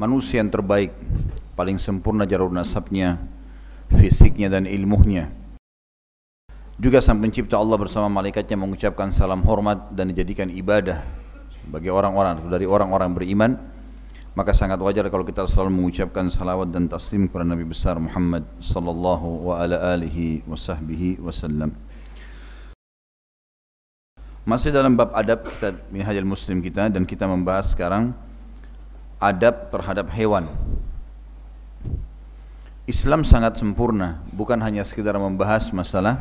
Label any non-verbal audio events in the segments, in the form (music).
manusia yang terbaik, paling sempurna jalur nasabnya, fisiknya dan ilmunya. Juga sang pencipta Allah bersama malaikatnya mengucapkan salam hormat dan dijadikan ibadah bagi orang-orang dari orang-orang beriman maka sangat wajar kalau kita selalu mengucapkan salawat dan taslim kepada Nabi besar Muhammad sallallahu wa ala alihi wa sahbihi wasallam. Masih dalam bab adab kita Minhajul Muslim kita dan kita membahas sekarang adab terhadap hewan. Islam sangat sempurna, bukan hanya sekedar membahas masalah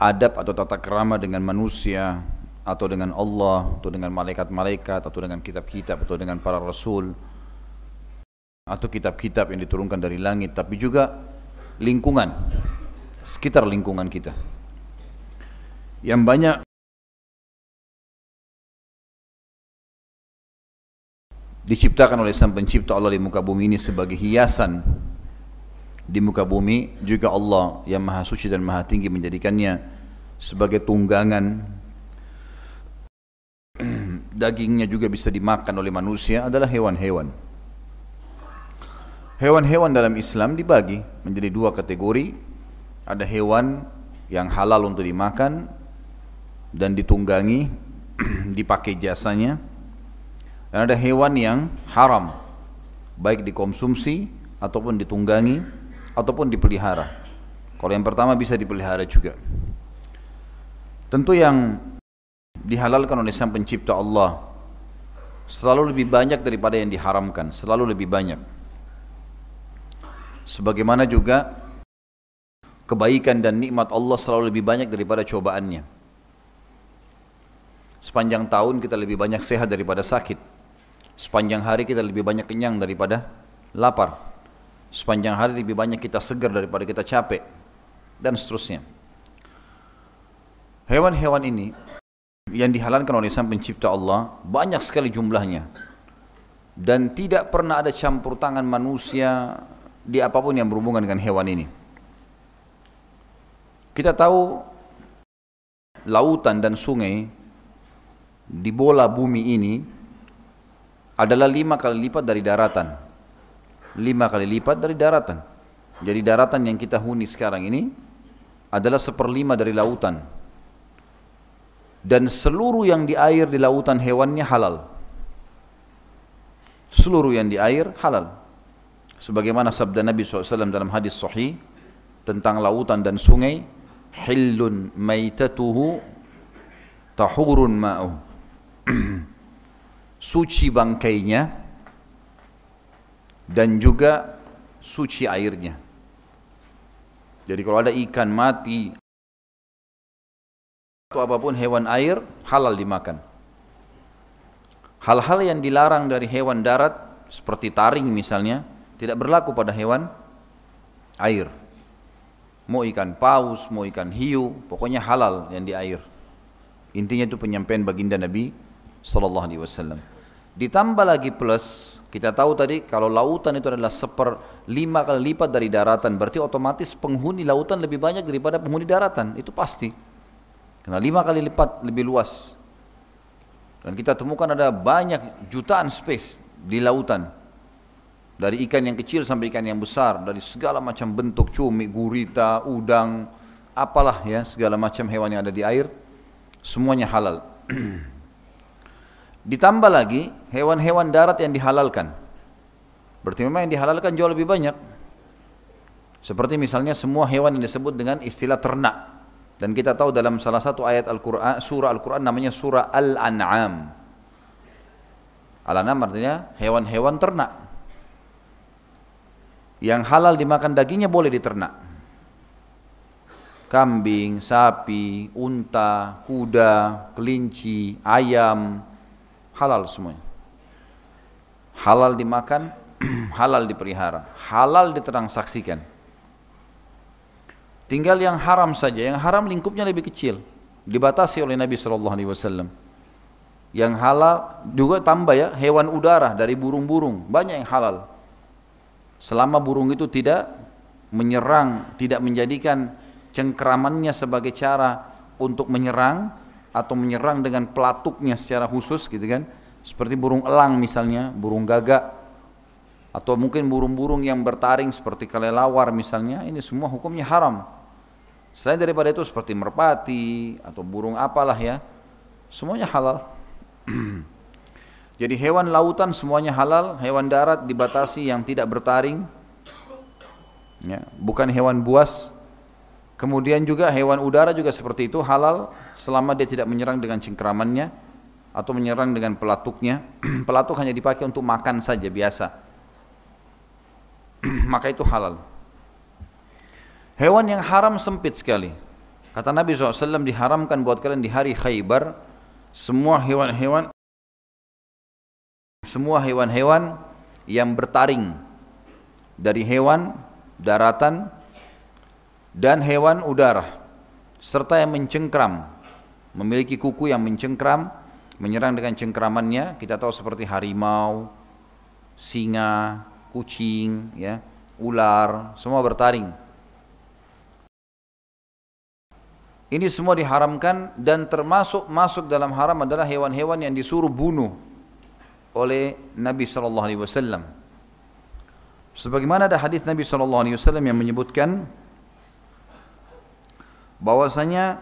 adab atau tata kerama dengan manusia, atau dengan Allah atau dengan malaikat-malaikat atau dengan kitab-kitab atau dengan para rasul atau kitab-kitab yang diturunkan dari langit tapi juga lingkungan sekitar lingkungan kita yang banyak diciptakan oleh sang pencipta Allah di muka bumi ini sebagai hiasan di muka bumi juga Allah yang maha suci dan maha tinggi menjadikannya sebagai tunggangan (clears throat) dagingnya juga bisa dimakan oleh manusia adalah hewan-hewan. Hewan-hewan dalam Islam dibagi menjadi dua kategori. Ada hewan yang halal untuk dimakan dan ditunggangi, (clears throat) dipakai jasanya. Dan ada hewan yang haram, baik dikonsumsi ataupun ditunggangi ataupun dipelihara. Kalau yang pertama bisa dipelihara juga. Tentu yang dihalalkan oleh sang pencipta Allah selalu lebih banyak daripada yang diharamkan, selalu lebih banyak. Sebagaimana juga kebaikan dan nikmat Allah selalu lebih banyak daripada cobaannya. Sepanjang tahun kita lebih banyak sehat daripada sakit. Sepanjang hari kita lebih banyak kenyang daripada lapar. Sepanjang hari lebih banyak kita segar daripada kita capek dan seterusnya. Hewan-hewan ini yang dihalalkan oleh sang pencipta Allah banyak sekali jumlahnya dan tidak pernah ada campur tangan manusia di apa pun yang berhubungan dengan hewan ini kita tahu lautan dan sungai di bola bumi ini adalah lima kali lipat dari daratan lima kali lipat dari daratan jadi daratan yang kita huni sekarang ini adalah seperlima dari lautan dan seluruh yang di air di lautan hewannya halal. Seluruh yang di air halal. Sebagaimana sabda Nabi SAW dalam hadis sahih tentang lautan dan sungai, hillun maitatuhu tahurun ma'uh. (clears throat) suci bangkainya dan juga suci airnya. Jadi kalau ada ikan mati atau apa pun hewan air halal dimakan. Hal-hal yang dilarang dari hewan darat seperti taring misalnya tidak berlaku pada hewan air. Mau ikan paus, mau ikan hiu, pokoknya halal yang di air. Intinya itu penyampaian baginda Nabi sallallahu alaihi wasallam. Ditambah lagi plus kita tahu tadi kalau lautan itu adalah seper lima kali lipat dari daratan berarti otomatis penghuni lautan lebih banyak daripada penghuni daratan itu pasti. Karena lima kali lipat lebih luas. Dan kita temukan ada banyak jutaan space di lautan. Dari ikan yang kecil sampai ikan yang besar, dari segala macam bentuk cumi, gurita, udang, apalah ya segala macam hewan yang ada di air, semuanya halal. (clears throat) Ditambah lagi hewan-hewan darat yang dihalalkan. Berarti memang yang dihalalkan jauh lebih banyak. Seperti misalnya semua hewan yang disebut dengan istilah ternak. Dan kita tahu dalam salah satu ayat Al-Quran, surah Al-Quran namanya surah Al-An'am. Al-An'am artinya hewan-hewan ternak. Yang halal dimakan dagingnya boleh diternak. Kambing, sapi, unta, kuda, kelinci, ayam, halal semuanya. Halal dimakan, (clears throat) halal dipelihara, halal ditransaksikan. Tinggal yang haram saja, yang haram lingkupnya lebih kecil, dibatasi oleh Nabi Shallallahu Alaihi Wasallam. Yang halal juga tambah ya hewan udara dari burung-burung banyak yang halal. Selama burung itu tidak menyerang, tidak menjadikan cengkeramannya sebagai cara untuk menyerang atau menyerang dengan pelatuknya secara khusus gitu kan. Seperti burung elang misalnya, burung gagak atau mungkin burung-burung yang bertaring seperti kelelawar misalnya, ini semua hukumnya haram. Selain daripada itu seperti merpati atau burung apalah ya, semuanya halal. (clears throat) Jadi hewan lautan semuanya halal, hewan darat dibatasi yang tidak bertaring, ya, bukan hewan buas. Kemudian juga hewan udara juga seperti itu halal selama dia tidak menyerang dengan cengkeramannya atau menyerang dengan pelatuknya. (clears throat) Pelatuk hanya dipakai untuk makan saja biasa (clears throat) maka itu halal. Hewan yang haram sempit sekali. Kata Nabi SAW diharamkan buat kalian di hari Khaybar semua hewan-hewan semua hewan-hewan yang bertaring dari hewan daratan dan hewan udara serta yang mencengkram memiliki kuku yang mencengkram menyerang dengan cengkramannya kita tahu seperti harimau singa kucing, ya, ular, semua bertaring. Ini semua diharamkan dan termasuk masuk dalam haram adalah hewan-hewan yang disuruh bunuh oleh Nabi sallallahu alaihi wasallam. Sebagaimana ada hadis Nabi sallallahu alaihi wasallam yang menyebutkan bahwasanya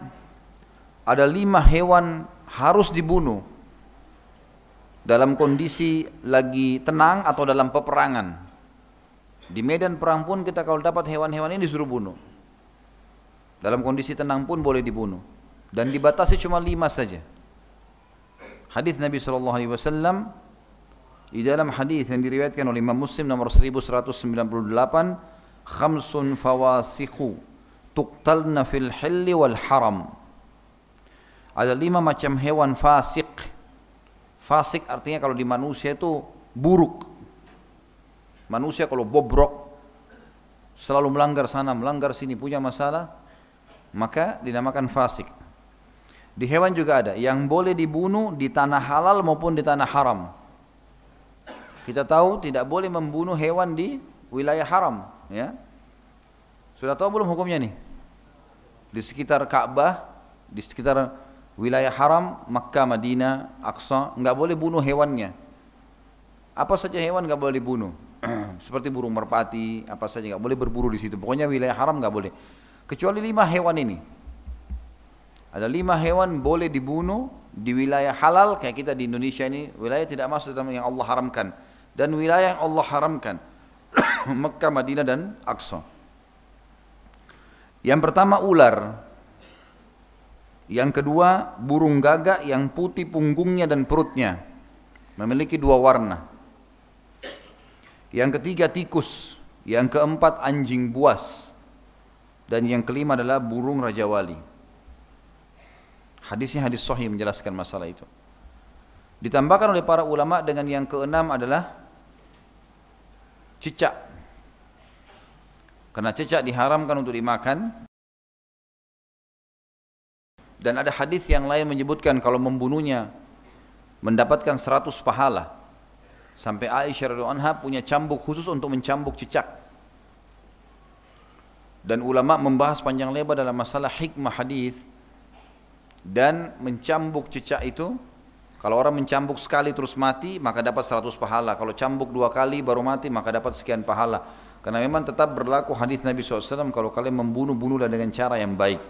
ada lima hewan harus dibunuh dalam kondisi lagi tenang atau dalam peperangan. Di medan perang pun kita kalau dapat hewan-hewan ini disuruh bunuh. Dalam kondisi tenang pun boleh dibunuh. Dan dibatasi cuma lima saja. Hadis Nabi Shallallahu Alaihi Wasallam di dalam hadis yang diriwayatkan oleh Imam Muslim nomor 1198, khamsun fawasikhu tuqtalna fil hilli wal haram. Ada lima macam hewan fasik Fasik artinya kalau di manusia itu buruk. Manusia kalau bobrok, selalu melanggar sana, melanggar sini, punya masalah, maka dinamakan fasik. Di hewan juga ada yang boleh dibunuh di tanah halal maupun di tanah haram. Kita tahu tidak boleh membunuh hewan di wilayah haram, ya. Sudah tahu belum hukumnya nih? Di sekitar Ka'bah, di sekitar wilayah haram Makkah, Madinah, Aqsa nggak boleh bunuh hewannya. Apa saja hewan nggak boleh dibunuh. (clears throat) Seperti burung merpati, apa saja nggak boleh berburu di situ. Pokoknya wilayah haram nggak boleh. Kecuali lima hewan ini. Ada lima hewan boleh dibunuh di wilayah halal kayak kita di Indonesia ini wilayah tidak masuk dalam yang Allah haramkan dan wilayah yang Allah haramkan (clears throat) Mekah, Madinah dan Aqsa. Yang pertama ular. Yang kedua, burung gagak yang putih punggungnya dan perutnya. Memiliki dua warna. Yang ketiga, tikus. Yang keempat, anjing buas. Dan yang kelima adalah burung Raja Wali. Hadisnya hadis sahih menjelaskan masalah itu. Ditambahkan oleh para ulama dengan yang keenam adalah cicak. Karena cicak diharamkan untuk dimakan dan ada hadis yang lain menyebutkan kalau membunuhnya mendapatkan 100 pahala. Sampai Aisyah radhiyallahu anha punya cambuk khusus untuk mencambuk cicak. Dan ulama membahas panjang lebar dalam masalah hikmah hadis dan mencambuk cicak itu kalau orang mencambuk sekali terus mati maka dapat 100 pahala. Kalau cambuk dua kali baru mati maka dapat sekian pahala. Karena memang tetap berlaku hadis Nabi SAW kalau kalian membunuh bunuhlah dengan cara yang baik.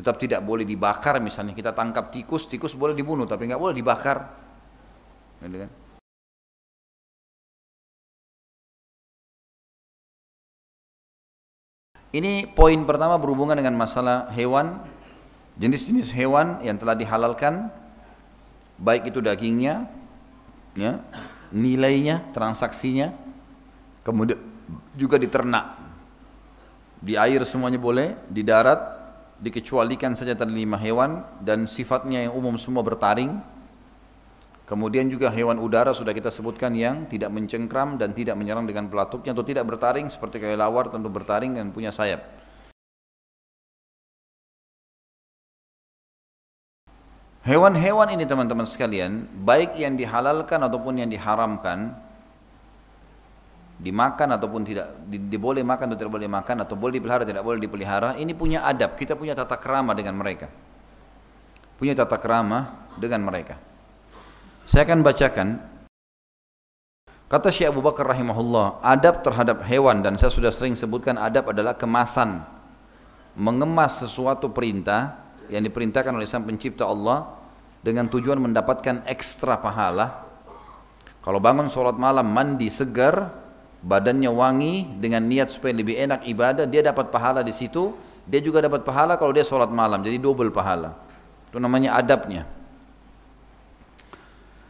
Tetap tidak boleh dibakar misalnya kita tangkap tikus, tikus boleh dibunuh tapi nggak boleh dibakar. Gitu kan? Ini poin pertama berhubungan dengan masalah hewan, jenis-jenis hewan yang telah dihalalkan, baik itu dagingnya, ya, nilainya, transaksinya, kemudian juga di ternak. Di air semuanya boleh, di darat dikecualikan saja tadi lima hewan dan sifatnya yang umum semua bertaring. Kemudian juga hewan udara sudah kita sebutkan yang tidak mencengkram dan tidak menyerang dengan pelatuknya atau tidak bertaring seperti kelelawar tentu bertaring dan punya sayap. Hewan-hewan ini teman-teman sekalian, baik yang dihalalkan ataupun yang diharamkan, dimakan ataupun tidak di, diboleh makan atau tidak boleh makan atau boleh dipelihara tidak boleh dipelihara ini punya adab kita punya tata kerama dengan mereka punya tata kerama dengan mereka saya akan bacakan Kata Syekh Abu Bakar rahimahullah, adab terhadap hewan dan saya sudah sering sebutkan adab adalah kemasan. Mengemas sesuatu perintah yang diperintahkan oleh Sang Pencipta Allah dengan tujuan mendapatkan ekstra pahala. Kalau bangun sholat malam mandi segar, badannya wangi dengan niat supaya lebih enak ibadah, dia dapat pahala di situ. Dia juga dapat pahala kalau dia sholat malam, jadi double pahala. Itu namanya adabnya.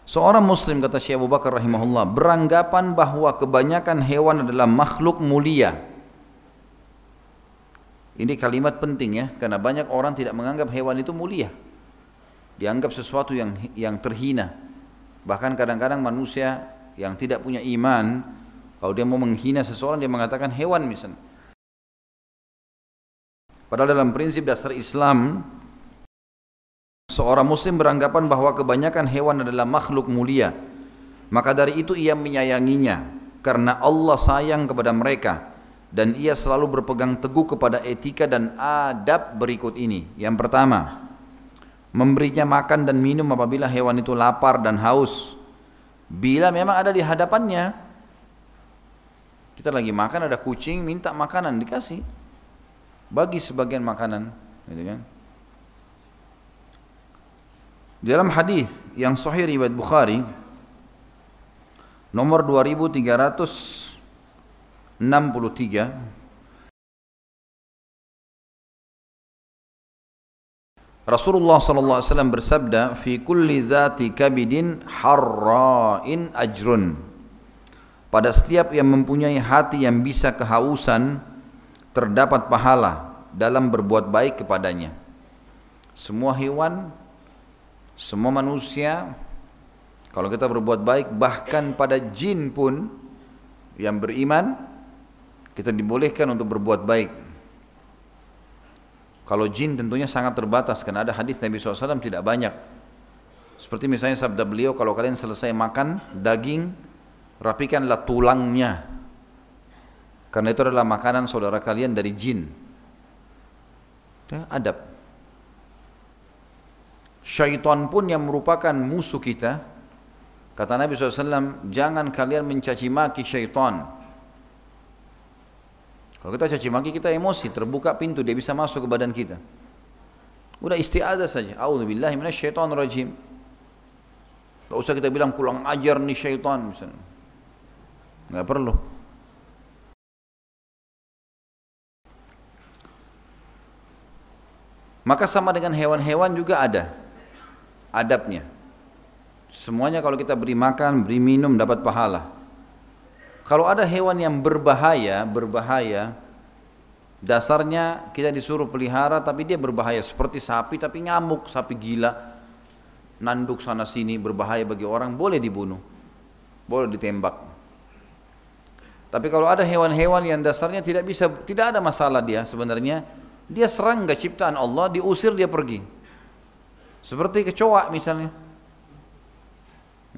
Seorang muslim kata Syekh Abu Bakar rahimahullah beranggapan bahwa kebanyakan hewan adalah makhluk mulia. Ini kalimat penting ya karena banyak orang tidak menganggap hewan itu mulia. Dianggap sesuatu yang yang terhina. Bahkan kadang-kadang manusia yang tidak punya iman kalau dia mau menghina seseorang dia mengatakan hewan misalnya. Padahal dalam prinsip dasar Islam Seorang muslim beranggapan bahwa kebanyakan hewan adalah makhluk mulia. Maka dari itu ia menyayanginya karena Allah sayang kepada mereka dan ia selalu berpegang teguh kepada etika dan adab berikut ini. Yang pertama, memberinya makan dan minum apabila hewan itu lapar dan haus. Bila memang ada di hadapannya, kita lagi makan ada kucing minta makanan dikasih, bagi sebagian makanan, gitu kan? Dalam hadis yang sahih riwayat Bukhari nomor 2363 Rasulullah sallallahu alaihi wasallam bersabda fi kulli dzati kabidin harra'in ajrun pada setiap yang mempunyai hati yang bisa kehausan terdapat pahala dalam berbuat baik kepadanya semua hewan semua manusia kalau kita berbuat baik bahkan pada jin pun yang beriman kita dibolehkan untuk berbuat baik. Kalau jin tentunya sangat terbatas karena ada hadis Nabi SAW tidak banyak. Seperti misalnya sabda beliau kalau kalian selesai makan daging rapikanlah tulangnya. Karena itu adalah makanan saudara kalian dari jin. Ya, adab. Syaitan pun yang merupakan musuh kita Kata Nabi SAW Jangan kalian mencaci maki syaitan Kalau kita caci maki kita emosi Terbuka pintu dia bisa masuk ke badan kita Udah istiadah saja A'udzubillahi minasyaitan rajim Gak usah kita bilang pulang ajar nih syaitan misalnya. Gak perlu Maka sama dengan hewan-hewan juga ada adabnya. Semuanya kalau kita beri makan, beri minum dapat pahala. Kalau ada hewan yang berbahaya, berbahaya, dasarnya kita disuruh pelihara tapi dia berbahaya seperti sapi tapi ngamuk, sapi gila, nanduk sana sini berbahaya bagi orang boleh dibunuh, boleh ditembak. Tapi kalau ada hewan-hewan yang dasarnya tidak bisa, tidak ada masalah dia sebenarnya, dia serangga ciptaan Allah, diusir dia pergi. Seperti kecoa misalnya.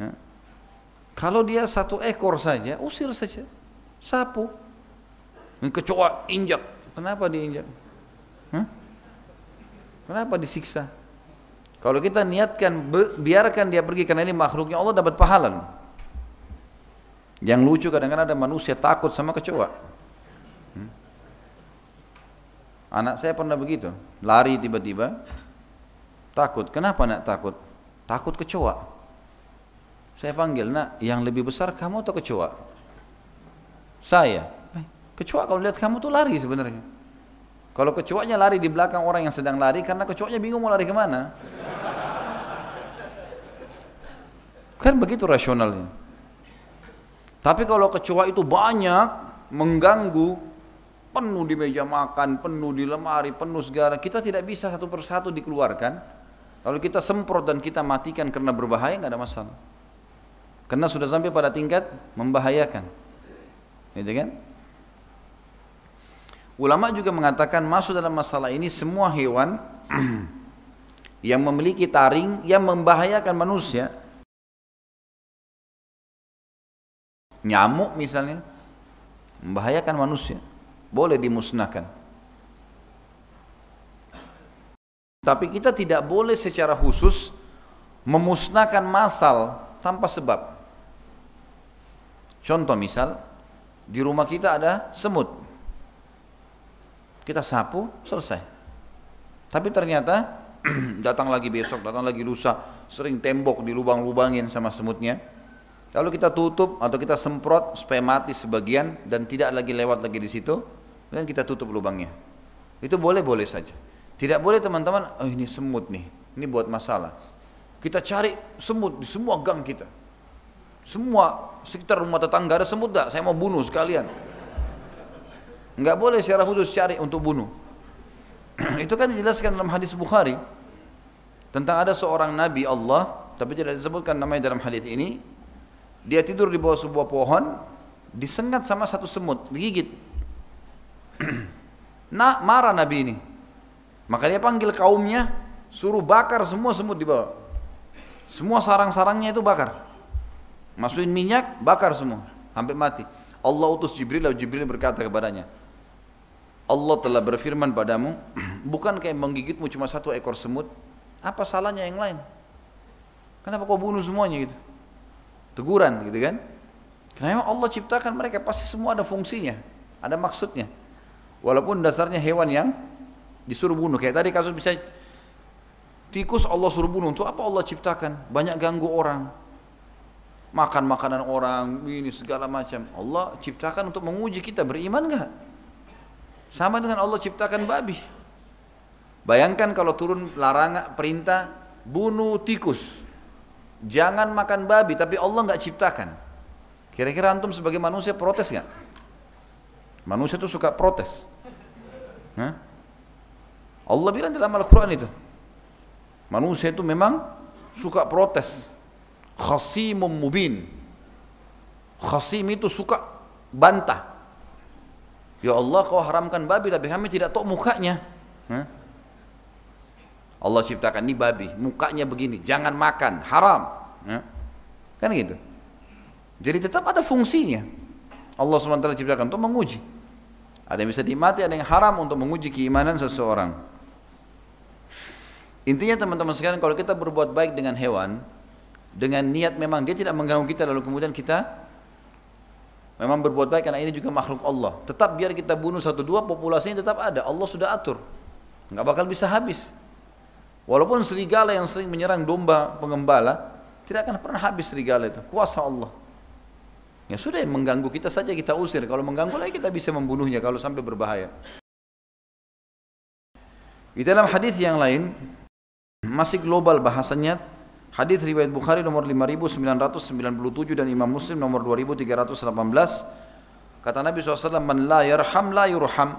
Ya. Kalau dia satu ekor saja, usir saja. Sapu. Kecoa injak. Kenapa diinjak? Hah? Kenapa disiksa? Kalau kita niatkan biarkan dia pergi karena ini makhluknya Allah dapat pahala. Yang lucu kadang-kadang ada manusia takut sama kecoa. Hmm? Anak saya pernah begitu, lari tiba-tiba, Takut. Kenapa nak takut? Takut kecoa. Saya panggil, nak, yang lebih besar kamu atau kecoa? Saya. Kecoa kalau lihat kamu tuh lari sebenarnya. Kalau kecoanya lari di belakang orang yang sedang lari, karena kecoanya bingung mau lari ke mana. Kan begitu rasionalnya. Tapi kalau kecoa itu banyak, mengganggu, penuh di meja makan, penuh di lemari, penuh segala, kita tidak bisa satu persatu dikeluarkan, kalau kita semprot dan kita matikan karena berbahaya nggak ada masalah. Karena sudah sampai pada tingkat membahayakan. Gitu kan? Ulama juga mengatakan masuk dalam masalah ini semua hewan (clears throat) yang memiliki taring yang membahayakan manusia. Nyamuk misalnya membahayakan manusia, boleh dimusnahkan. Tapi kita tidak boleh secara khusus memusnahkan masal tanpa sebab. Contoh misal, di rumah kita ada semut. Kita sapu, selesai. Tapi ternyata (clears throat) datang lagi besok, datang lagi lusa, sering tembok di lubang-lubangin sama semutnya. Lalu kita tutup atau kita semprot supaya mati sebagian dan tidak lagi lewat lagi di situ, dan kita tutup lubangnya. Itu boleh-boleh saja. Tidak boleh teman-teman, oh ini semut nih, ini buat masalah. Kita cari semut di semua gang kita. Semua sekitar rumah tetangga ada semut tak? Saya mau bunuh sekalian. Enggak boleh secara khusus cari untuk bunuh. (clears throat) itu kan dijelaskan dalam hadis Bukhari tentang ada seorang nabi Allah, tapi tidak disebutkan namanya dalam hadis ini. Dia tidur di bawah sebuah pohon, disengat sama satu semut, digigit. (clears throat) nah, marah nabi ini. Maka dia panggil kaumnya, suruh bakar semua semut di bawah. Semua sarang-sarangnya itu bakar. Masukin minyak, bakar semua, sampai mati. Allah utus Jibril, lalu Jibril berkata kepadanya, Allah telah berfirman padamu, (clears throat) bukan kayak menggigitmu cuma satu ekor semut, apa salahnya yang lain? Kenapa kau bunuh semuanya gitu? Teguran gitu kan? Memang Allah ciptakan mereka pasti semua ada fungsinya, ada maksudnya. Walaupun dasarnya hewan yang disuruh bunuh. Kayak tadi kasus bisa tikus Allah suruh bunuh. Untuk apa Allah ciptakan? Banyak ganggu orang makan makanan orang, ini segala macam. Allah ciptakan untuk menguji kita beriman enggak? Sama dengan Allah ciptakan babi. Bayangkan kalau turun larangan perintah bunuh tikus. Jangan makan babi, tapi Allah enggak ciptakan. Kira-kira antum sebagai manusia protes enggak? Manusia itu suka protes. Hah? Allah bilang dalam Al-Quran itu. Manusia itu memang suka protes khasimum mubin khasim itu suka bantah ya Allah kau haramkan babi tapi kami tidak tahu mukanya Hah? Allah ciptakan ini babi mukanya begini jangan makan haram Hah? kan gitu jadi tetap ada fungsinya Allah SWT ciptakan untuk menguji ada yang bisa dimati ada yang haram untuk menguji keimanan seseorang intinya teman-teman sekalian kalau kita berbuat baik dengan hewan dengan niat memang dia tidak mengganggu kita lalu kemudian kita memang berbuat baik karena ini juga makhluk Allah. Tetap biar kita bunuh satu dua populasinya tetap ada. Allah sudah atur. nggak bakal bisa habis. Walaupun serigala yang sering menyerang domba pengembala tidak akan pernah habis serigala itu. Kuasa Allah. Ya sudah yang mengganggu kita saja kita usir. Kalau mengganggu lagi kita bisa membunuhnya kalau sampai berbahaya. Di dalam hadis yang lain masih global bahasanya Hadis riwayat Bukhari nomor 5997 dan Imam Muslim nomor 2318. Kata Nabi SAW, "Man la yarham la yurham."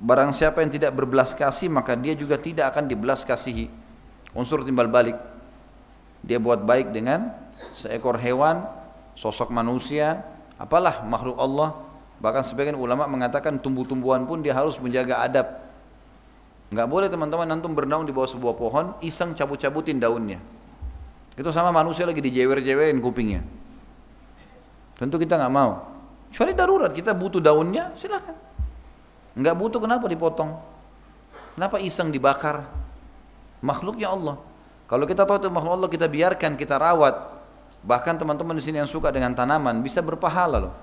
Barang siapa yang tidak berbelas kasih, maka dia juga tidak akan dibelas kasihi. Unsur timbal balik. Dia buat baik dengan seekor hewan, sosok manusia, apalah makhluk Allah. Bahkan sebagian ulama mengatakan tumbuh-tumbuhan pun dia harus menjaga adab. Enggak boleh teman-teman antum bernaung di bawah sebuah pohon, iseng cabut-cabutin daunnya. Itu sama manusia lagi dijewer-jewerin kupingnya. Tentu kita nggak mau. Kecuali darurat, kita butuh daunnya, silakan. Nggak butuh kenapa dipotong? Kenapa iseng dibakar? Makhluknya Allah. Kalau kita tahu itu makhluk Allah, kita biarkan, kita rawat. Bahkan teman-teman di sini yang suka dengan tanaman bisa berpahala loh.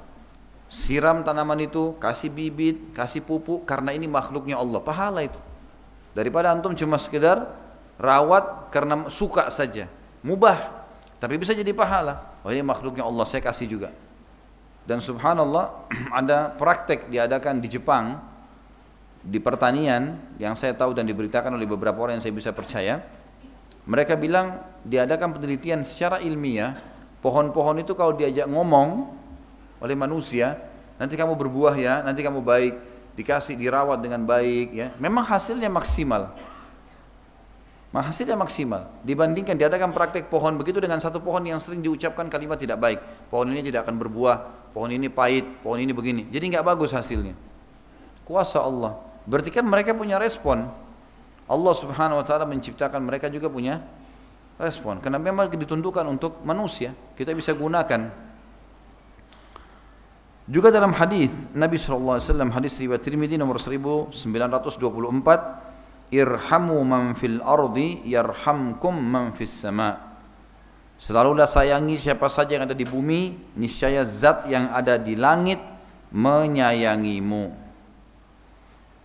Siram tanaman itu, kasih bibit, kasih pupuk karena ini makhluknya Allah. Pahala itu. Daripada antum cuma sekedar rawat karena suka saja mubah tapi bisa jadi pahala oh ini makhluknya Allah saya kasih juga dan subhanallah (clears throat) ada praktek diadakan di Jepang di pertanian yang saya tahu dan diberitakan oleh beberapa orang yang saya bisa percaya mereka bilang diadakan penelitian secara ilmiah pohon-pohon itu kalau diajak ngomong oleh manusia nanti kamu berbuah ya nanti kamu baik dikasih dirawat dengan baik ya memang hasilnya maksimal hasilnya maksimal. Dibandingkan diadakan praktek pohon begitu dengan satu pohon yang sering diucapkan kalimat tidak baik. Pohon ini tidak akan berbuah, pohon ini pahit, pohon ini begini. Jadi nggak bagus hasilnya. Kuasa Allah. Berarti kan mereka punya respon. Allah subhanahu wa ta'ala menciptakan mereka juga punya respon. Karena memang ditentukan untuk manusia. Kita bisa gunakan. Juga dalam hadis Nabi SAW hadis riwayat Tirmidzi nomor 1924 irhamu man fil ardi yarhamkum man fis sama Selalulah sayangi siapa saja yang ada di bumi, niscaya zat yang ada di langit menyayangimu.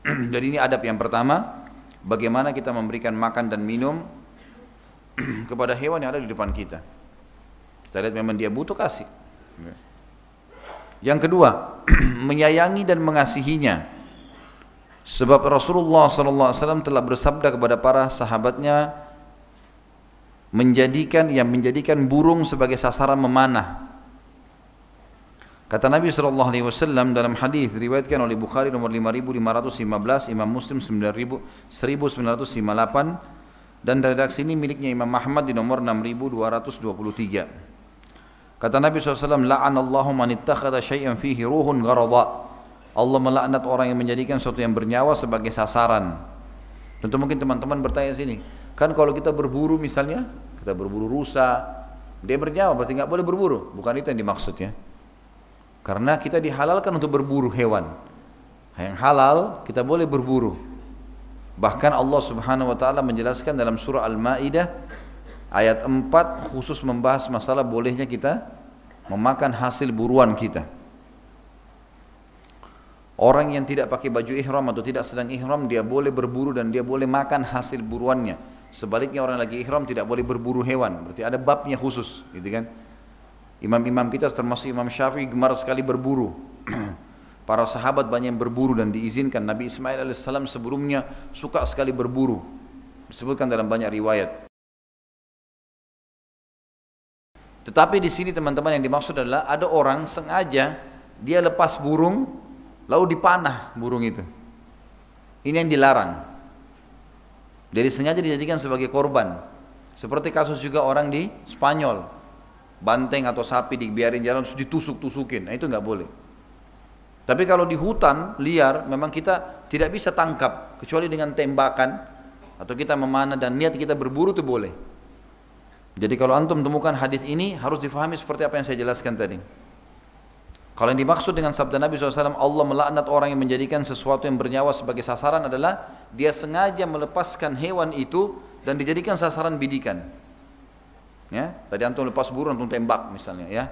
(clears throat) Jadi ini adab yang pertama, bagaimana kita memberikan makan dan minum (clears throat) kepada hewan yang ada di depan kita. Kita lihat memang dia butuh kasih. Yang kedua, (clears throat) menyayangi dan mengasihinya. Sebab Rasulullah SAW telah bersabda kepada para sahabatnya menjadikan yang menjadikan burung sebagai sasaran memanah. Kata Nabi SAW dalam hadis riwayatkan oleh Bukhari nomor 5515, Imam Muslim 1958 dan redaksi ini miliknya Imam Ahmad di nomor 6223. Kata Nabi SAW, La'anallahu man ittakhadha syai'an fihi ruhun gharada. Allah melaknat orang yang menjadikan sesuatu yang bernyawa sebagai sasaran. Tentu mungkin teman-teman bertanya sini, kan kalau kita berburu misalnya, kita berburu rusa, dia bernyawa berarti nggak boleh berburu. Bukan itu yang dimaksudnya. Karena kita dihalalkan untuk berburu hewan. Yang halal kita boleh berburu. Bahkan Allah Subhanahu wa taala menjelaskan dalam surah Al-Maidah Ayat 4 khusus membahas masalah bolehnya kita memakan hasil buruan kita. Orang yang tidak pakai baju ihram atau tidak sedang ihram dia boleh berburu dan dia boleh makan hasil buruannya. Sebaliknya orang lagi ihram tidak boleh berburu hewan. Berarti ada babnya khusus, gitu kan? Imam-imam kita termasuk Imam Syafi'i gemar sekali berburu. (clears throat) Para sahabat banyak yang berburu dan diizinkan. Nabi Ismail alaihissalam sebelumnya suka sekali berburu. Disebutkan dalam banyak riwayat. Tetapi di sini teman-teman yang dimaksud adalah ada orang sengaja dia lepas burung lalu dipanah burung itu. Ini yang dilarang. Jadi sengaja dijadikan sebagai korban. Seperti kasus juga orang di Spanyol. Banteng atau sapi dibiarin jalan terus ditusuk-tusukin. Nah itu nggak boleh. Tapi kalau di hutan liar memang kita tidak bisa tangkap kecuali dengan tembakan atau kita memanah dan niat kita berburu itu boleh. Jadi kalau antum temukan hadis ini harus difahami seperti apa yang saya jelaskan tadi. Kalau yang dimaksud dengan sabda Nabi SAW, Allah melaknat orang yang menjadikan sesuatu yang bernyawa sebagai sasaran adalah dia sengaja melepaskan hewan itu dan dijadikan sasaran bidikan. Ya, tadi antum lepas burung, antum tembak misalnya, ya.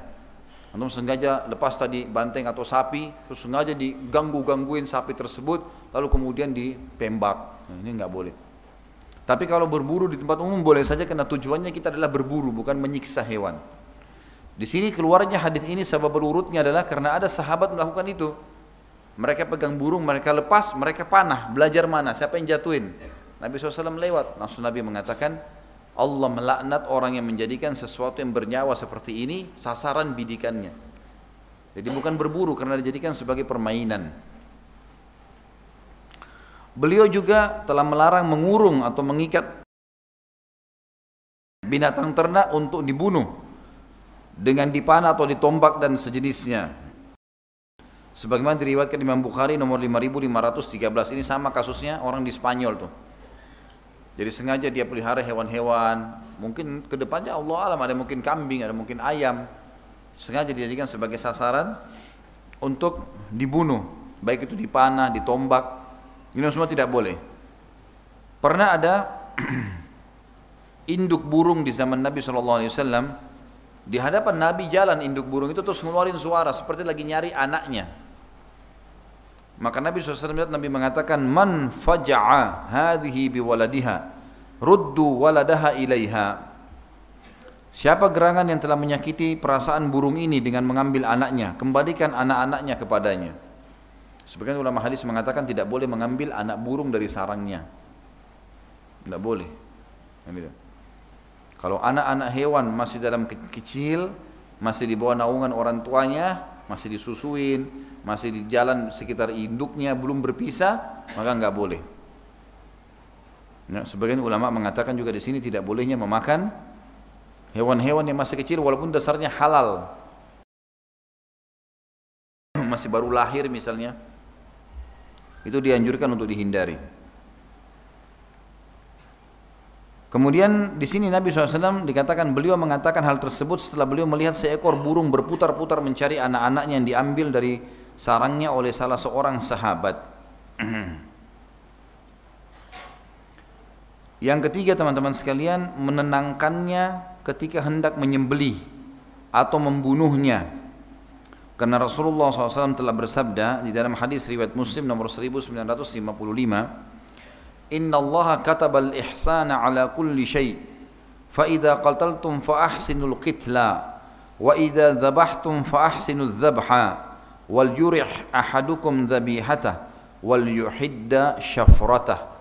Antum sengaja lepas tadi banteng atau sapi, terus sengaja diganggu-gangguin sapi tersebut, lalu kemudian ditembak. Nah, ini nggak boleh. Tapi kalau berburu di tempat umum boleh saja karena tujuannya kita adalah berburu bukan menyiksa hewan. Di sini keluarnya hadis ini sebab berurutnya adalah karena ada sahabat melakukan itu. Mereka pegang burung, mereka lepas, mereka panah, belajar mana, siapa yang jatuhin. Nabi SAW lewat, langsung Nabi mengatakan, Allah melaknat orang yang menjadikan sesuatu yang bernyawa seperti ini sasaran bidikannya. Jadi bukan berburu karena dijadikan sebagai permainan. Beliau juga telah melarang mengurung atau mengikat binatang ternak untuk dibunuh dengan dipanah atau ditombak dan sejenisnya. Sebagaimana diriwayatkan Imam Bukhari nomor 5513 ini sama kasusnya orang di Spanyol tuh. Jadi sengaja dia pelihara hewan-hewan, mungkin ke depannya Allah alam ada mungkin kambing, ada mungkin ayam, sengaja dijadikan sebagai sasaran untuk dibunuh, baik itu dipanah, ditombak, ini semua tidak boleh. Pernah ada (clears throat) induk burung di zaman Nabi SAW di hadapan Nabi jalan induk burung itu terus ngeluarin suara seperti lagi nyari anaknya. Maka Nabi SAW Nabi mengatakan man faja'a hadhihi biwaladiha ruddu waladaha ilaiha Siapa gerangan yang telah menyakiti perasaan burung ini dengan mengambil anaknya, kembalikan anak-anaknya kepadanya. Sebagian ulama hadis mengatakan tidak boleh mengambil anak burung dari sarangnya. Tidak boleh. Kalau anak-anak hewan masih dalam kecil, masih di bawah naungan orang tuanya, masih disusuin, masih di jalan sekitar induknya belum berpisah, maka nggak boleh. Nah, sebagian ulama mengatakan juga di sini tidak bolehnya memakan hewan-hewan yang masih kecil walaupun dasarnya halal. (clears throat) masih baru lahir misalnya, itu dianjurkan untuk dihindari. Kemudian di sini Nabi SAW dikatakan beliau mengatakan hal tersebut setelah beliau melihat seekor burung berputar-putar mencari anak-anaknya yang diambil dari sarangnya oleh salah seorang sahabat. (clears throat) yang ketiga teman-teman sekalian menenangkannya ketika hendak menyembelih atau membunuhnya. Karena Rasulullah SAW telah bersabda di dalam hadis riwayat Muslim nomor 1955, Inna Allah katabal ihsana ala kulli syai' fa idza qataltum fa ahsinul qitla wa idza dhabhtum fa ahsinul dhabha wal yurih ahadukum wal yuhidda syafratah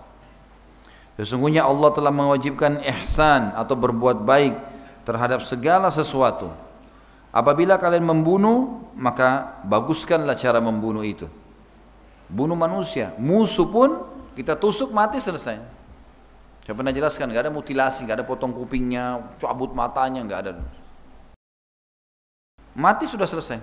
Sesungguhnya Allah telah mewajibkan ihsan atau berbuat baik terhadap segala sesuatu. Apabila kalian membunuh, maka baguskanlah cara membunuh itu. Bunuh manusia, musuh pun kita tusuk mati selesai. Saya pernah jelaskan, nggak ada mutilasi, nggak ada potong kupingnya, cabut matanya, nggak ada. Mati sudah selesai.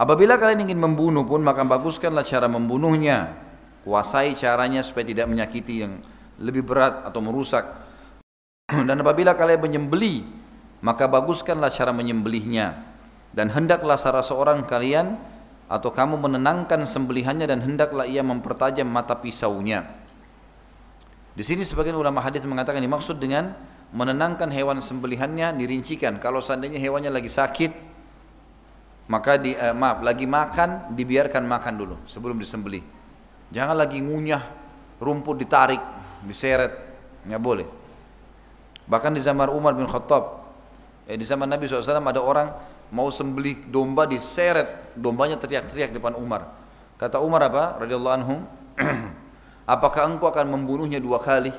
Apabila kalian ingin membunuh pun, maka baguskanlah cara membunuhnya. Kuasai caranya supaya tidak menyakiti yang lebih berat atau merusak. (clears throat) Dan apabila kalian menyembeli maka baguskanlah cara menyembelihnya dan hendaklah salah seorang kalian atau kamu menenangkan sembelihannya dan hendaklah ia mempertajam mata pisaunya. Di sini sebagian ulama hadis mengatakan dimaksud dengan menenangkan hewan sembelihannya dirincikan kalau seandainya hewannya lagi sakit maka di eh, maaf lagi makan dibiarkan makan dulu sebelum disembelih. Jangan lagi ngunyah rumput ditarik, diseret, nggak boleh. Bahkan di zaman Umar bin Khattab eh, di zaman Nabi SAW ada orang mau sembelih domba diseret. Dombanya teriak-teriak depan Umar. Kata Umar apa? Radhiyallahu anhu (clears throat) apakah engkau akan membunuhnya dua kali?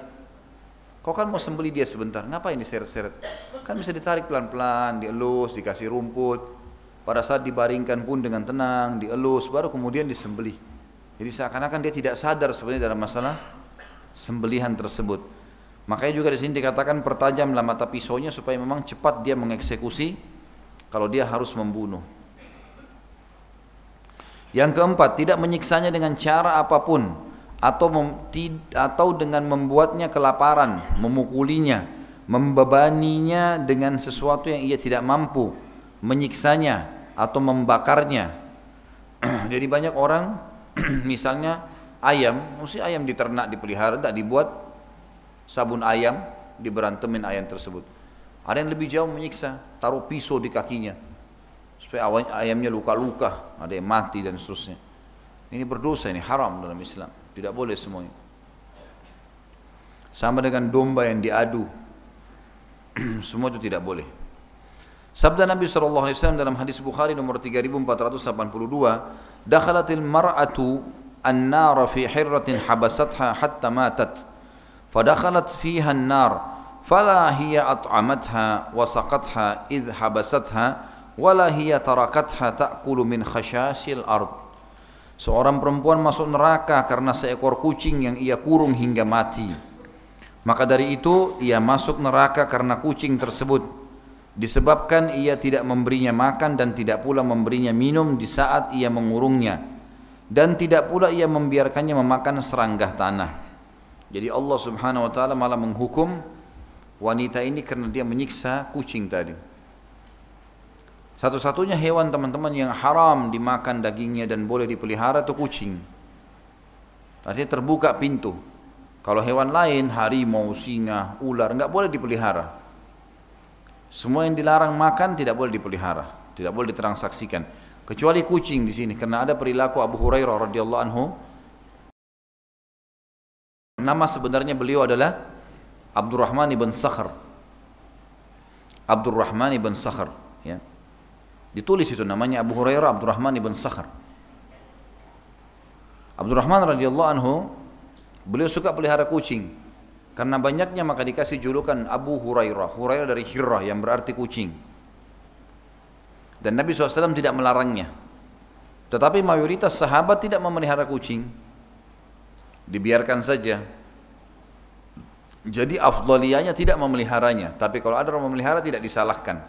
Kau kan mau sembelih dia sebentar. Ngapain diseret-seret? Kan bisa ditarik pelan-pelan dielus dikasih rumput. Pada saat dibaringkan pun dengan tenang dielus baru kemudian disembelih. Jadi seakan-akan dia tidak sadar sebenarnya dalam masalah sembelihan tersebut. Makanya juga di sini dikatakan pertajamlah mata pisaunya supaya memang cepat dia mengeksekusi kalau dia harus membunuh. Yang keempat, tidak menyiksanya dengan cara apa pun atau mem, atau dengan membuatnya kelaparan, memukulinya, membebaninya dengan sesuatu yang ia tidak mampu, menyiksanya atau membakarnya. (clears throat) Jadi banyak orang (clears throat) misalnya ayam, mesti ayam diternak, dipelihara, tidak dibuat sabun ayam, diberantemin ayam tersebut. Ada yang lebih jauh menyiksa, taruh pisau di kakinya supaya ayamnya luka-luka, ada yang mati dan seterusnya. Ini berdosa, ini haram dalam Islam. Tidak boleh semuanya. Sama dengan domba yang diadu. (clears throat) Semua itu tidak boleh. Sabda Nabi saw dalam hadis Bukhari nomor 3482, "Dakhalatil mar'atu an-nar fi hirratin habasatha hatta matat. Fadakhalat fiha an-nar." fala hiya at'amatha wa saqatha id habasatha wala hiya tarakatha ta'kulu min الأرض. seorang perempuan masuk neraka karena seekor kucing yang ia kurung hingga mati maka dari itu ia masuk neraka karena kucing tersebut disebabkan ia tidak memberinya makan dan tidak pula memberinya minum di saat ia mengurungnya dan tidak pula ia membiarkannya memakan serangga tanah. Jadi Allah Subhanahu wa taala malah menghukum wanita ini karena dia menyiksa kucing tadi. Satu-satunya hewan teman-teman yang haram dimakan dagingnya dan boleh dipelihara itu kucing. Artinya terbuka pintu. Kalau hewan lain, harimau, singa, ular, enggak boleh dipelihara. Semua yang dilarang makan tidak boleh dipelihara, tidak boleh ditransaksikan. Kecuali kucing di sini karena ada perilaku Abu Hurairah radhiyallahu anhu Nama sebenarnya beliau adalah Abdurrahman ibn Sakhar. Abdurrahman ibn Sakhar. Ya. Ditulis itu namanya Abu Hurairah Abdurrahman ibn Sakhar. Abdurrahman radhiyallahu anhu beliau suka pelihara kucing karena banyaknya maka dikasih julukan Abu Hurairah. Hurairah dari Hirrah yang berarti kucing. Dan Nabi SAW tidak melarangnya. Tetapi mayoritas sahabat tidak memelihara kucing dibiarkan saja. Jadi afdaliyahnya tidak memeliharanya, tapi kalau ada orang memelihara tidak disalahkan.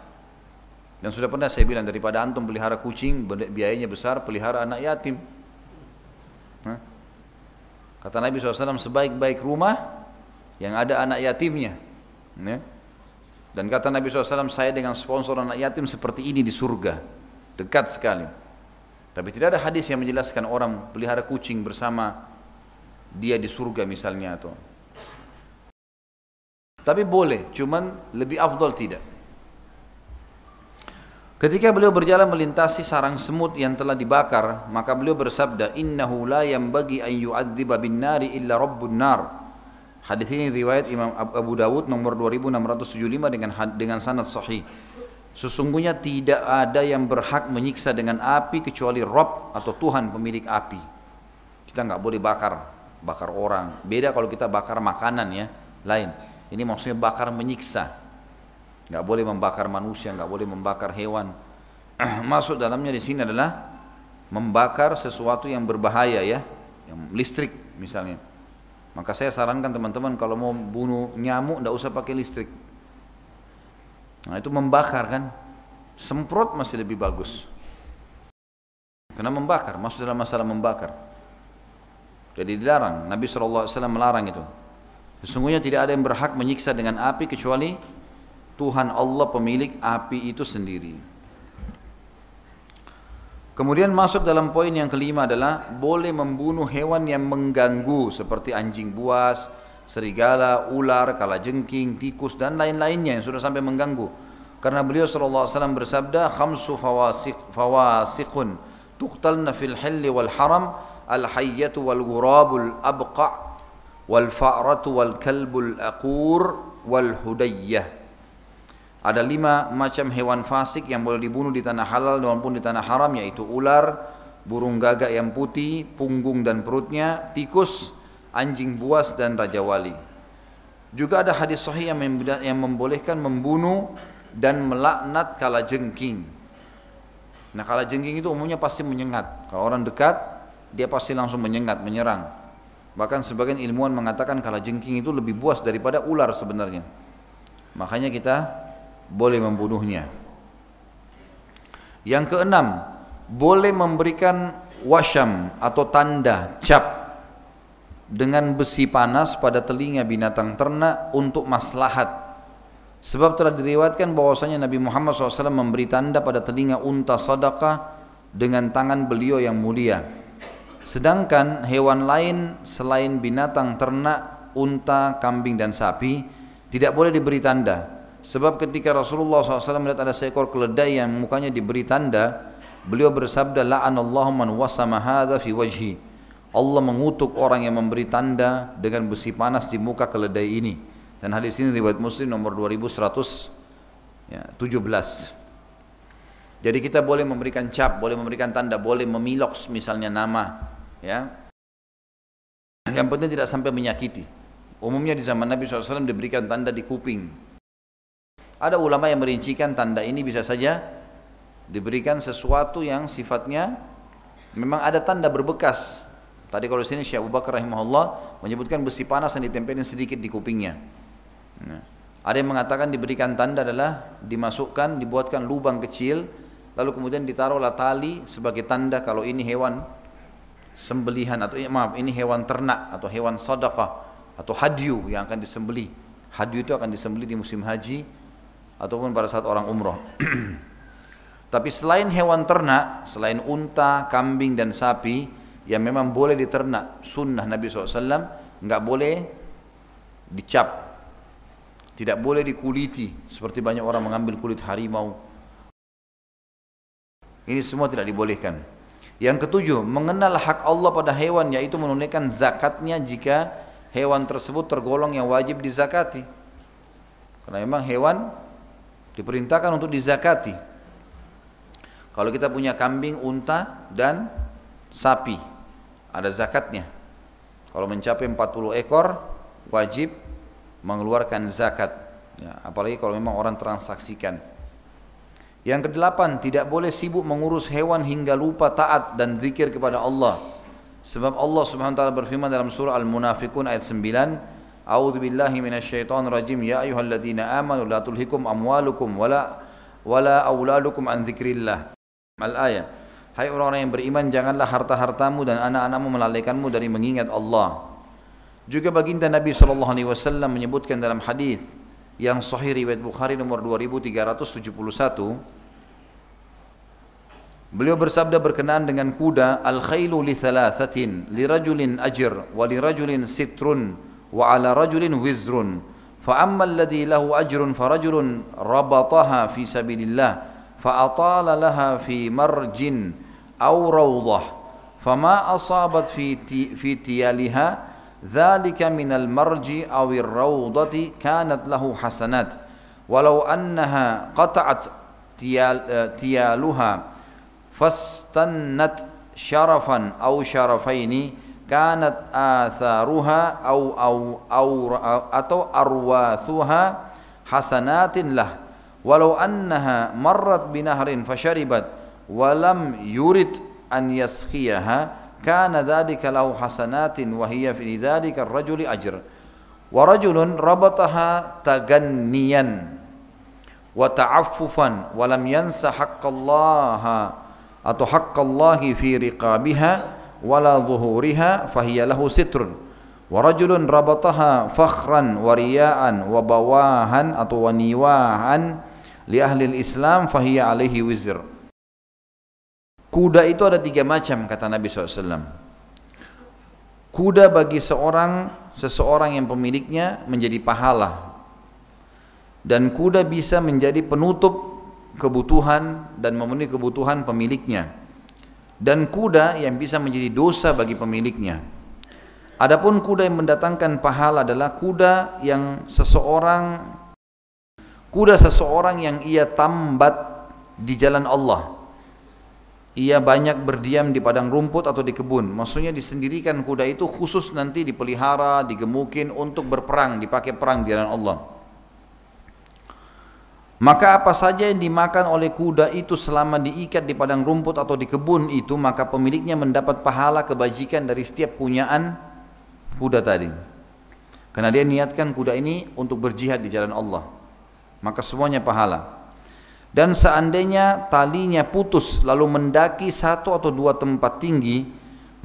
Dan sudah pernah saya bilang daripada antum pelihara kucing biayanya besar, pelihara anak yatim. Kata Nabi SAW sebaik-baik rumah yang ada anak yatimnya. Dan kata Nabi SAW saya dengan sponsor anak yatim seperti ini di surga. Dekat sekali. Tapi tidak ada hadis yang menjelaskan orang pelihara kucing bersama dia di surga misalnya atau Tapi boleh, cuman lebih afdal tidak. Ketika beliau berjalan melintasi sarang semut yang telah dibakar, maka beliau bersabda, "Innahu la yanbaghi an yu'adziba bin nari illa rabbun nar." Hadis ini riwayat Imam Abu Dawud nomor 2675 dengan dengan sanad sahih. Sesungguhnya tidak ada yang berhak menyiksa dengan api kecuali Rob atau Tuhan pemilik api. Kita nggak boleh bakar, bakar orang. Beda kalau kita bakar makanan ya, lain. Ini maksudnya bakar menyiksa nggak boleh membakar manusia, nggak boleh membakar hewan. (clears throat) Masuk dalamnya di sini adalah membakar sesuatu yang berbahaya ya, yang listrik misalnya. Maka saya sarankan teman-teman kalau mau bunuh nyamuk nggak usah pakai listrik. Nah itu membakar kan, semprot masih lebih bagus. Karena membakar, masuk dalam masalah membakar. Jadi dilarang, Nabi SAW melarang itu. Sesungguhnya tidak ada yang berhak menyiksa dengan api kecuali Tuhan Allah pemilik api itu sendiri. Kemudian masuk dalam poin yang kelima adalah boleh membunuh hewan yang mengganggu seperti anjing buas, serigala, ular, kalajengking, tikus dan lain-lainnya yang sudah sampai mengganggu. Karena beliau sallallahu alaihi wasallam bersabda, "Khamsu fawasiq fawasiqun tuqtalna fil halli wal haram al-hayyatu wal ghurabul abqa wal fa'ratu wal kalbul aqur wal hudayyah." Ada lima macam hewan fasik yang boleh dibunuh di tanah halal maupun di tanah haram yaitu ular, burung gagak yang putih, punggung dan perutnya, tikus, anjing buas dan raja wali. Juga ada hadis sahih yang, yang membolehkan membunuh dan melaknat kala jengking. Nah kala jengking itu umumnya pasti menyengat. Kalau orang dekat, dia pasti langsung menyengat, menyerang. Bahkan sebagian ilmuwan mengatakan kala jengking itu lebih buas daripada ular sebenarnya. Makanya kita boleh membunuhnya. Yang keenam, boleh memberikan wasyam atau tanda cap dengan besi panas pada telinga binatang ternak untuk maslahat. Sebab telah diriwayatkan bahwasanya Nabi Muhammad SAW memberi tanda pada telinga unta sadaqah dengan tangan beliau yang mulia. Sedangkan hewan lain selain binatang ternak, unta, kambing dan sapi tidak boleh diberi tanda Sebab ketika Rasulullah SAW melihat ada seekor keledai yang mukanya diberi tanda, beliau bersabda, La'anallahu man wasama hadha fi wajhi. Allah mengutuk orang yang memberi tanda dengan besi panas di muka keledai ini. Dan hadis ini riwayat Muslim nomor 2117. Ya, Jadi kita boleh memberikan cap, boleh memberikan tanda, boleh memilok misalnya nama, ya. Yang penting tidak sampai menyakiti. Umumnya di zaman Nabi SAW diberikan tanda di kuping, ada ulama yang merincikan tanda ini bisa saja diberikan sesuatu yang sifatnya memang ada tanda berbekas. Tadi kalau di sini Syekh Abu Bakar rahimahullah menyebutkan besi panas yang ditempelin sedikit di kupingnya. Nah, ada yang mengatakan diberikan tanda adalah dimasukkan, dibuatkan lubang kecil, lalu kemudian ditaruhlah tali sebagai tanda kalau ini hewan sembelihan atau maaf ini hewan ternak atau hewan sedekah atau hadyu yang akan disembeli. Hadyu itu akan disembeli di musim haji ataupun pada saat orang umroh. (clears throat) Tapi selain hewan ternak, selain unta, kambing dan sapi yang memang boleh diternak, sunnah Nabi SAW, nggak boleh dicap, tidak boleh dikuliti, seperti banyak orang mengambil kulit harimau. Ini semua tidak dibolehkan. Yang ketujuh, mengenal hak Allah pada hewan yaitu menunaikan zakatnya jika hewan tersebut tergolong yang wajib dizakati. Karena memang hewan Diperintahkan untuk dizakati. Kalau kita punya kambing, unta, dan sapi, ada zakatnya. Kalau mencapai 40 ekor, wajib mengeluarkan zakat. Ya, apalagi kalau memang orang transaksikan. Yang kedelapan, tidak boleh sibuk mengurus hewan hingga lupa taat dan zikir kepada Allah. Sebab Allah Subhanahu wa taala berfirman dalam surah Al-Munafiqun ayat 9, A'udzu billahi minasyaitonir rajim. Ya ayyuhalladzina amanu la tulhikum amwalukum wala wala auladukum an dzikrillah. Al-ayat. Hai orang-orang yang beriman, janganlah harta-hartamu dan anak-anakmu melalaikanmu dari mengingat Allah. Juga baginda Nabi sallallahu alaihi wasallam menyebutkan dalam hadis yang sahih riwayat Bukhari nomor 2371 Beliau bersabda berkenaan dengan kuda al khailu li thalathatin li rajulin ajr wa li rajulin sitrun wa ala rajulin wizrun. Fa amma alladhi lahu ajrun fa rajulun rabataha fi sabilillah fa atala laha fi marjin aw rawdah. Fama asabat fi fi tiyaliha ذلك من المرج أو الروضة كانت له حسنات. ولو أنها قطعت تيال تيالها فاستنت شرفا أو شرفين كانت آثارها أو أو أو أو أرواثها حسنات له. ولو أنها مرت بنهر فشربت ولم يرد أن يسقيها كان ذلك له حسنات وهي في ذلك الرجل أجر. ورجل ربطها تغنيا وتعففا ولم ينس حق الله أو حق الله في رقابها ولا ظهورها فهي له ستر. ورجل ربطها فخرا ورياء وبواها أو ونيواها لأهل الإسلام فهي عليه وزر. Kuda itu ada tiga macam kata Nabi SAW kuda bagi seorang seseorang yang pemiliknya menjadi pahala. Dan kuda bisa menjadi penutup kebutuhan dan memenuhi kebutuhan pemiliknya. Dan kuda yang bisa menjadi dosa bagi pemiliknya. Adapun kuda yang mendatangkan pahala adalah kuda yang seseorang kuda seseorang yang ia tambat di jalan Allah ia banyak berdiam di padang rumput atau di kebun. Maksudnya disendirikan kuda itu khusus nanti dipelihara, digemukin untuk berperang, dipakai perang di jalan Allah. Maka apa saja yang dimakan oleh kuda itu selama diikat di padang rumput atau di kebun itu maka pemiliknya mendapat pahala kebajikan dari setiap punyaan kuda tadi. Karena dia niatkan kuda ini untuk berjihad di jalan Allah. Maka semuanya pahala. Dan seandainya talinya putus lalu mendaki satu atau dua tempat tinggi,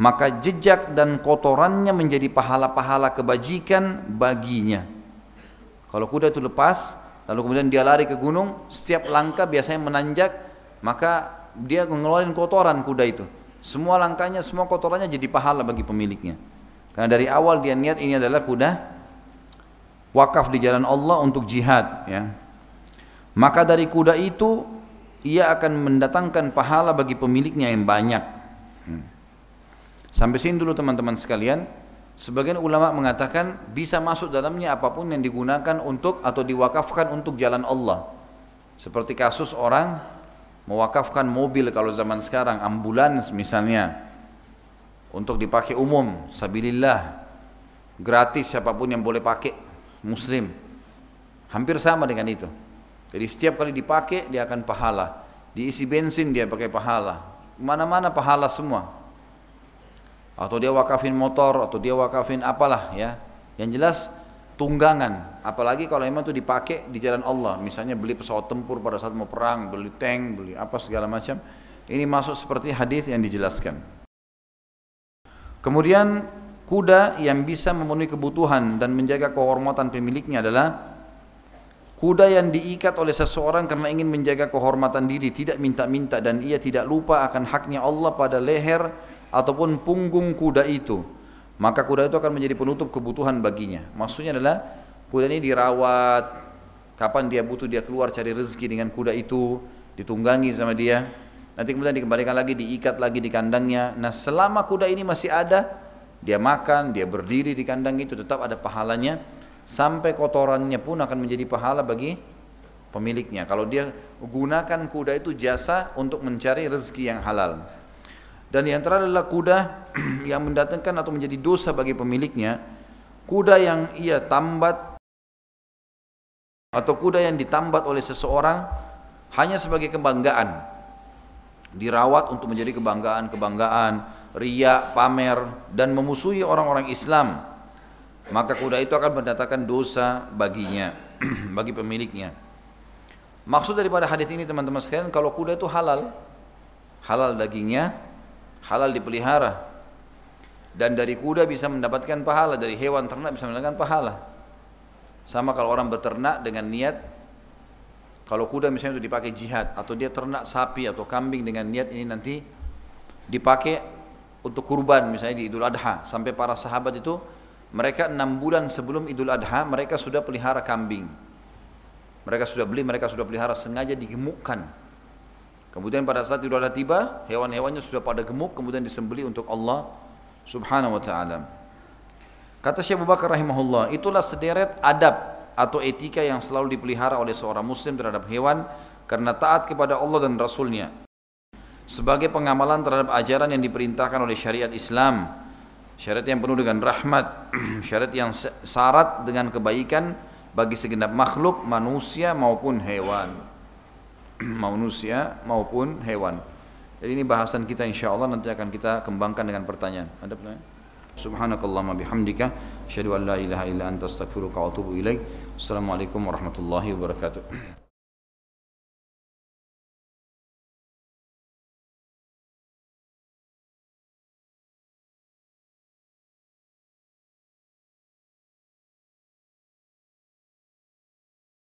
maka jejak dan kotorannya menjadi pahala-pahala kebajikan baginya. Kalau kuda itu lepas, lalu kemudian dia lari ke gunung, setiap langkah biasanya menanjak, maka dia mengeluarkan kotoran kuda itu. Semua langkahnya, semua kotorannya jadi pahala bagi pemiliknya. Karena dari awal dia niat ini adalah kuda wakaf di jalan Allah untuk jihad, ya. Maka dari kuda itu ia akan mendatangkan pahala bagi pemiliknya yang banyak. Hmm. Sampai sini dulu teman-teman sekalian. Sebagian ulama mengatakan bisa masuk dalamnya apa pun yang digunakan untuk atau diwakafkan untuk jalan Allah. Seperti kasus orang mewakafkan mobil kalau zaman sekarang, ambulans misalnya, untuk dipakai umum, sabilillah, gratis siapa pun yang boleh pakai, muslim. Hampir sama dengan itu. Jadi setiap kali dipakai dia akan pahala. Diisi bensin dia pakai pahala. Mana-mana pahala semua. Atau dia wakafin motor atau dia wakafin apalah ya. Yang jelas tunggangan. Apalagi kalau memang itu dipakai di jalan Allah. Misalnya beli pesawat tempur pada saat mau perang beli tank beli apa segala macam. Ini masuk seperti hadis yang dijelaskan. Kemudian kuda yang bisa memenuhi kebutuhan dan menjaga kehormatan pemiliknya adalah kuda yang diikat oleh seseorang karena ingin menjaga kehormatan diri tidak minta-minta dan ia tidak lupa akan haknya Allah pada leher ataupun punggung kuda itu maka kuda itu akan menjadi penutup kebutuhan baginya. Maksudnya adalah kuda ini dirawat. Kapan dia butuh dia keluar cari rezeki dengan kuda itu ditunggangi sama dia. Nanti kemudian dikembalikan lagi diikat lagi di kandangnya. Nah selama kuda ini masih ada dia makan dia berdiri di kandang itu tetap ada pahalanya sampai kotorannya pun akan menjadi pahala bagi pemiliknya. Kalau dia gunakan kuda itu jasa untuk mencari rezeki yang halal. Dan di antara adalah kuda (clears throat) yang mendatangkan atau menjadi dosa bagi pemiliknya, kuda yang ia tambat atau kuda yang ditambat oleh seseorang hanya sebagai kebanggaan, dirawat untuk menjadi kebanggaan-kebanggaan, ria, pamer dan memusuhi orang-orang Islam. Maka kuda itu akan mendatangkan dosa baginya, (clears throat) bagi pemiliknya. Maksud daripada hadis ini teman-teman sekalian, kalau kuda itu halal, halal dagingnya, halal dipelihara dan dari kuda bisa mendapatkan pahala dari hewan ternak bisa mendapatkan pahala sama kalau orang beternak dengan niat kalau kuda misalnya itu dipakai jihad atau dia ternak sapi atau kambing dengan niat ini nanti dipakai untuk kurban misalnya di Idul Adha sampai para sahabat itu mereka enam bulan sebelum Idul Adha mereka sudah pelihara kambing. Mereka sudah beli, mereka sudah pelihara sengaja digemukkan. Kemudian pada saat Idul Adha tiba, hewan-hewannya sudah pada gemuk, kemudian disembeli untuk Allah Subhanahu wa taala. Kata Syekh Abu Bakar rahimahullah, itulah sederet adab atau etika yang selalu dipelihara oleh seorang muslim terhadap hewan karena taat kepada Allah dan Rasulnya sebagai pengamalan terhadap ajaran yang diperintahkan oleh syariat Islam syariat yang penuh dengan rahmat (clears throat) syariat yang syarat dengan kebaikan bagi segenap makhluk manusia maupun hewan. (clears throat) Manusia maupun hewan. Jadi ini bahasan kita insyaAllah nanti akan kita kembangkan dengan pertanyaan. Ada pertanyaan? Subhanakallahumma bihamdika asyhadu an la ilaha illa assalamualaikum warahmatullahi wabarakatuh (clears throat)